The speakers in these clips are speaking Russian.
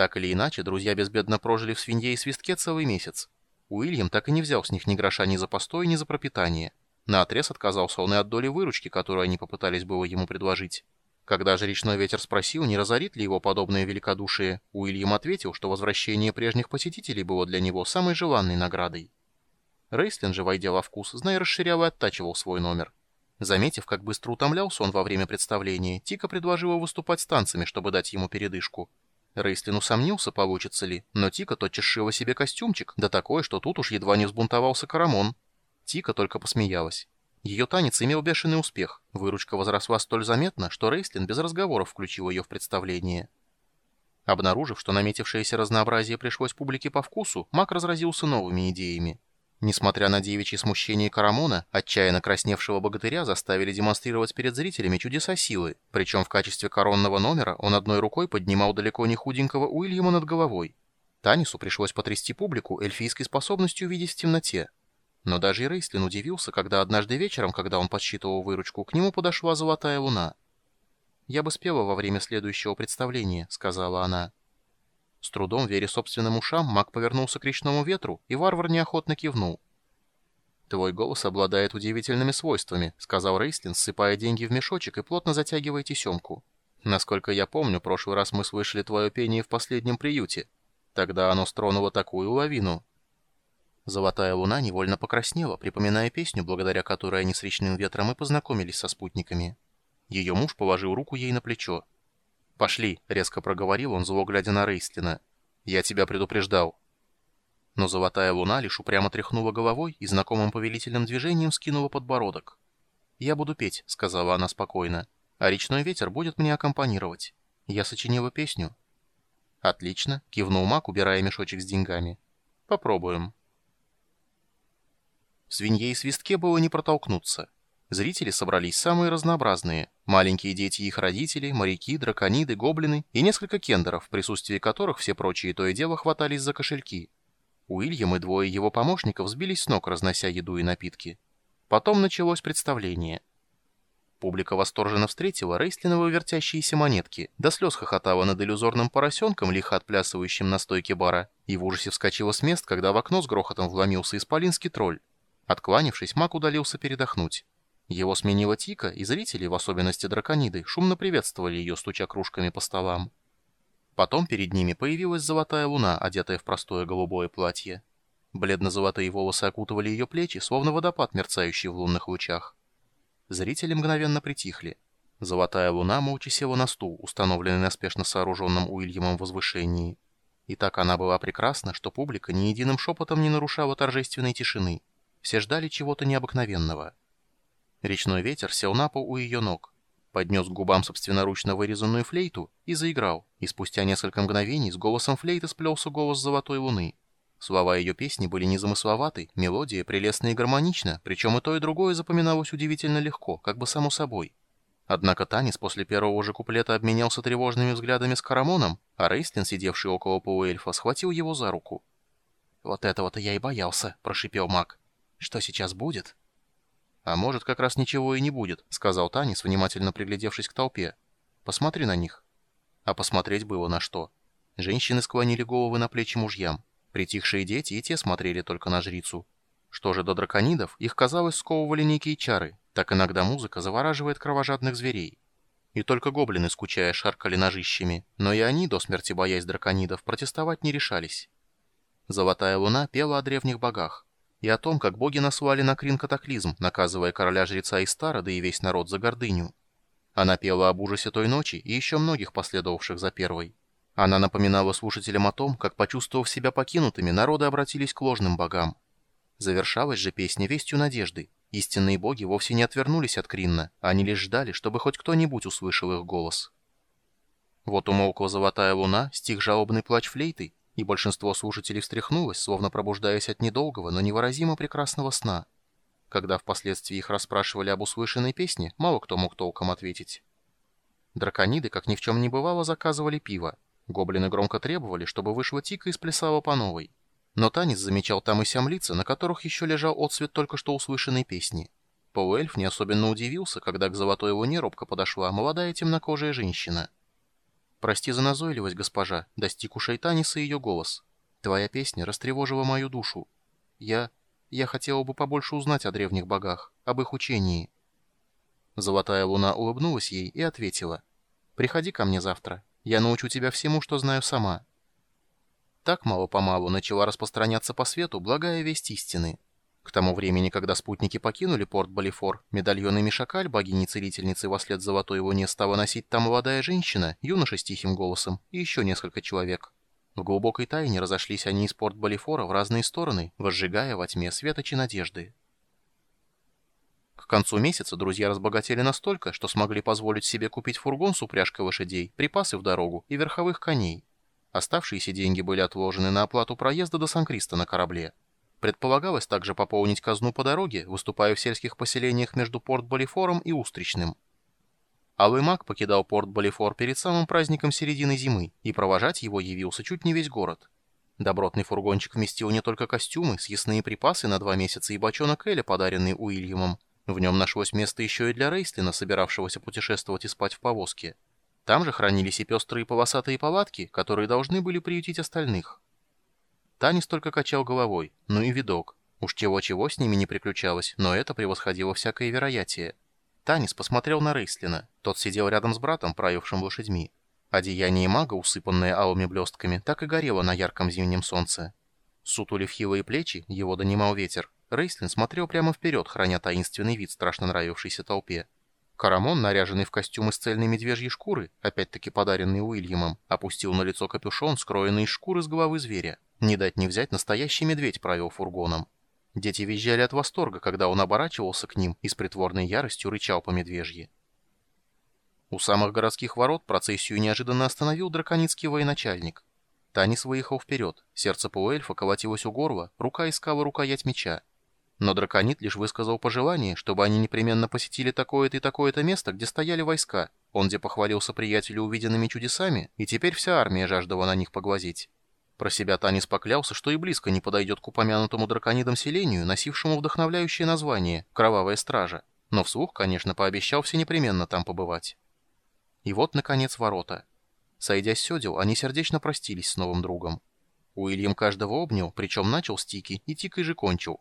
Так или иначе, друзья безбедно прожили в свинье и свистке целый месяц. Уильям так и не взял с них ни гроша ни за постой, ни за пропитание. Наотрез отказался он и от доли выручки, которую они попытались было ему предложить. Когда же речной ветер спросил, не разорит ли его подобное великодушие, Уильям ответил, что возвращение прежних посетителей было для него самой желанной наградой. Рейслин же, войдя во вкус, зная, расширял и оттачивал свой номер. Заметив, как быстро утомлялся он во время представления, Тика предложила выступать с танцами, чтобы дать ему передышку. Рейслин усомнился, получится ли, но Тика тотчас шила себе костюмчик, да такой, что тут уж едва не взбунтовался Карамон. Тика только посмеялась. Ее танец имел бешеный успех, выручка возросла столь заметно, что Рейслин без разговоров включил ее в представление. Обнаружив, что наметившееся разнообразие пришлось публике по вкусу, Мак разразился новыми идеями. Несмотря на девичье смущение Карамона, отчаянно красневшего богатыря заставили демонстрировать перед зрителями чудеса силы, причем в качестве коронного номера он одной рукой поднимал далеко не худенького Уильяма над головой. Танису пришлось потрясти публику эльфийской способностью видеть в темноте. Но даже Рейслин удивился, когда однажды вечером, когда он подсчитывал выручку, к нему подошла золотая луна. «Я бы спела во время следующего представления», — сказала она. С трудом, веря собственным ушам, маг повернулся к речному ветру, и варвар неохотно кивнул. «Твой голос обладает удивительными свойствами», — сказал Рейслин, ссыпая деньги в мешочек и плотно затягивая тесемку. «Насколько я помню, прошлый раз мы слышали твое пение в последнем приюте. Тогда оно стронуло такую лавину». Золотая луна невольно покраснела, припоминая песню, благодаря которой они с речным ветром и познакомились со спутниками. Ее муж положил руку ей на плечо. «Пошли», — резко проговорил он, зло глядя на Рейстлина. «Я тебя предупреждал». Но золотая луна лишь упрямо тряхнула головой и знакомым повелительным движением скинула подбородок. «Я буду петь», — сказала она спокойно, — «а речной ветер будет мне аккомпанировать. Я сочинила песню». «Отлично», — кивнул Мак, убирая мешочек с деньгами. «Попробуем». В свинье и свистке было не протолкнуться. Зрители собрались самые разнообразные. Маленькие дети и их родители, моряки, дракониды, гоблины и несколько кендеров, в присутствии которых все прочие то и дело хватались за кошельки. Уильям и двое его помощников сбились с ног, разнося еду и напитки. Потом началось представление. Публика восторженно встретила Рейстлинова вертящиеся монетки, до слез хохотала над иллюзорным поросенком, лихо отплясывающим на стойке бара, и в ужасе вскочила с мест, когда в окно с грохотом вломился исполинский тролль. Откланившись, маг удалился передохнуть. Его сменила Тика, и зрители, в особенности дракониды, шумно приветствовали ее, стуча кружками по столам. Потом перед ними появилась золотая луна, одетая в простое голубое платье. Бледно-золотые волосы окутывали ее плечи, словно водопад, мерцающий в лунных лучах. Зрители мгновенно притихли. Золотая луна молча села на стул, установленный на спешно сооруженном Уильямом возвышении. И так она была прекрасна, что публика ни единым шепотом не нарушала торжественной тишины. Все ждали чего-то необыкновенного. Речной ветер сел на пол у ее ног, поднес к губам собственноручно вырезанную флейту и заиграл, и спустя несколько мгновений с голосом флейты сплелся голос золотой луны. Слова ее песни были незамысловаты, мелодия прелестна и гармонична, причем и то, и другое запоминалось удивительно легко, как бы само собой. Однако танец после первого же куплета обменялся тревожными взглядами с Карамоном, а Рейстлин, сидевший около полуэльфа, схватил его за руку. «Вот этого-то я и боялся», — прошипел маг. «Что сейчас будет?» «А может, как раз ничего и не будет», — сказал Танис, внимательно приглядевшись к толпе. «Посмотри на них». А посмотреть было на что. Женщины склонили головы на плечи мужьям. Притихшие дети и те смотрели только на жрицу. Что же до драконидов, их, казалось, сковывали некие чары. Так иногда музыка завораживает кровожадных зверей. И только гоблины, скучая, шаркали ножищами, но и они, до смерти боясь драконидов, протестовать не решались. Золотая луна пела о древних богах и о том, как боги наслали на Крин катаклизм, наказывая короля-жреца Истара, да и весь народ за гордыню. Она пела об ужасе той ночи и еще многих последовавших за первой. Она напоминала слушателям о том, как, почувствовав себя покинутыми, народы обратились к ложным богам. Завершалась же песня вестью надежды. Истинные боги вовсе не отвернулись от Кринна, они лишь ждали, чтобы хоть кто-нибудь услышал их голос. Вот умолкла золотая луна, стих жалобный плач флейты, и большинство слушателей встряхнулось, словно пробуждаясь от недолгого, но невыразимо прекрасного сна. Когда впоследствии их расспрашивали об услышанной песне, мало кто мог толком ответить. Дракониды, как ни в чем не бывало, заказывали пиво. Гоблины громко требовали, чтобы вышла Тика и сплясала по новой. Но танец замечал там и сям лица, на которых еще лежал отсвет только что услышанной песни. Полуэльф не особенно удивился, когда к золотой луне робко подошла молодая темнокожая женщина. «Прости за назойливость, госпожа», — достиг у Шайтаниса ее голос. «Твоя песня растревожила мою душу. Я... я хотела бы побольше узнать о древних богах, об их учении». Золотая луна улыбнулась ей и ответила. «Приходи ко мне завтра. Я научу тебя всему, что знаю сама». Так мало-помалу начала распространяться по свету благая весть истины. К тому времени, когда спутники покинули порт Балифор, медальоны Мишакаль, богини-целительницы во след золотой луне, стала носить там молодая женщина, юноша с тихим голосом и еще несколько человек. В глубокой тайне разошлись они из порт Балифора в разные стороны, возжигая во тьме светочи надежды. К концу месяца друзья разбогатели настолько, что смогли позволить себе купить фургон с упряжкой лошадей, припасы в дорогу и верховых коней. Оставшиеся деньги были отложены на оплату проезда до Сан-Криста на корабле. Предполагалось также пополнить казну по дороге, выступая в сельских поселениях между порт Балифором и Устричным. Алый маг покидал порт Балифор перед самым праздником середины зимы, и провожать его явился чуть не весь город. Добротный фургончик вместил не только костюмы, съестные припасы на два месяца и бочонок Эля, подаренный Уильямом. В нем нашлось место еще и для Рейслина, собиравшегося путешествовать и спать в повозке. Там же хранились и пестрые полосатые палатки, которые должны были приютить остальных. Танис только качал головой, ну и видок. Уж чего-чего с ними не приключалось, но это превосходило всякое вероятие. Танис посмотрел на Рейслина. Тот сидел рядом с братом, правившим лошадьми. Одеяние мага, усыпанное алыми блестками, так и горело на ярком зимнем солнце. Сутулив хилые плечи, его донимал ветер. Рейслин смотрел прямо вперед, храня таинственный вид страшно нравившейся толпе. Карамон, наряженный в костюм из цельной медвежьей шкуры, опять-таки подаренный Уильямом, опустил на лицо капюшон, скроенный из шкуры с головы зверя. Не дать не взять, настоящий медведь правил фургоном. Дети визжали от восторга, когда он оборачивался к ним и с притворной яростью рычал по медвежье. У самых городских ворот процессию неожиданно остановил драконицкий военачальник. Танис выехал вперед, сердце полуэльфа колотилось у горла, рука искала рукоять меча. Но драконит лишь высказал пожелание, чтобы они непременно посетили такое-то и такое-то место, где стояли войска. Он где похвалился приятелю увиденными чудесами, и теперь вся армия жаждала на них поглазеть. Про себя Танис поклялся, что и близко не подойдет к упомянутому драконидом селению, носившему вдохновляющее название «Кровавая стража», но вслух, конечно, пообещал все непременно там побывать. И вот, наконец, ворота. Сойдя с седел, они сердечно простились с новым другом. Уильям каждого обнял, причем начал с Тики, и Тикой же кончил.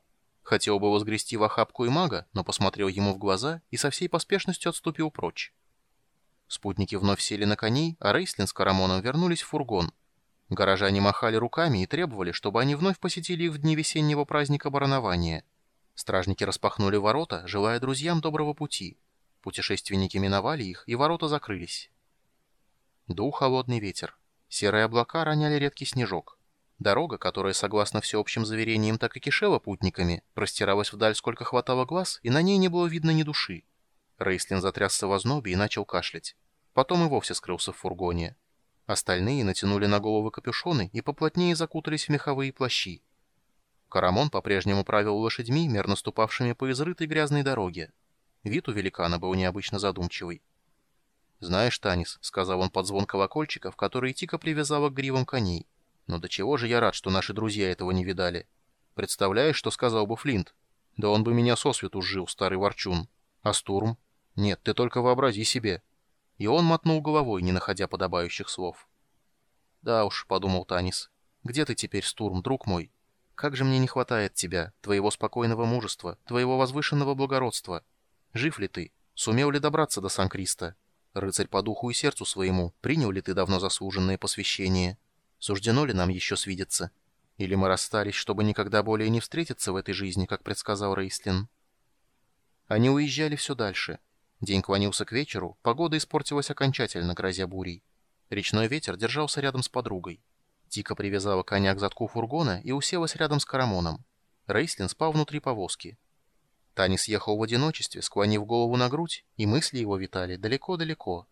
Хотел бы возгрести в охапку и мага, но посмотрел ему в глаза и со всей поспешностью отступил прочь. Спутники вновь сели на коней, а Рейслин с Карамоном вернулись в фургон. Горожане махали руками и требовали, чтобы они вновь посетили их в дни весеннего праздника баранования. Стражники распахнули ворота, желая друзьям доброго пути. Путешественники миновали их, и ворота закрылись. Дул холодный ветер. Серые облака роняли редкий снежок. Дорога, которая, согласно всеобщим заверениям, так и кишела путниками, простиралась вдаль, сколько хватало глаз, и на ней не было видно ни души. Рейслин затрясся в ознобе и начал кашлять. Потом и вовсе скрылся в фургоне. Остальные натянули на головы капюшоны и поплотнее закутались в меховые плащи. Карамон по-прежнему правил лошадьми, мерно ступавшими по изрытой грязной дороге. Вид у великана был необычно задумчивый. «Знаешь, Танис», — сказал он под звон колокольчиков, которые Тика привязала к гривам коней, — но до чего же я рад, что наши друзья этого не видали. Представляешь, что сказал бы Флинт? Да он бы меня сосвету сжил, старый ворчун. А Стурм? Нет, ты только вообрази себе. И он мотнул головой, не находя подобающих слов. «Да уж», — подумал Танис, — «где ты теперь, Стурм, друг мой? Как же мне не хватает тебя, твоего спокойного мужества, твоего возвышенного благородства. Жив ли ты? Сумел ли добраться до Сан-Криста? Рыцарь по духу и сердцу своему, принял ли ты давно заслуженное посвящение?» Суждено ли нам еще свидеться? Или мы расстались, чтобы никогда более не встретиться в этой жизни, как предсказал Рейслин? Они уезжали все дальше. День клонился к вечеру, погода испортилась окончательно, грозя бурей. Речной ветер держался рядом с подругой. Тика привязала коня к задку фургона и уселась рядом с Карамоном. Рейслин спал внутри повозки. Танис ехал в одиночестве, склонив голову на грудь, и мысли его витали далеко-далеко.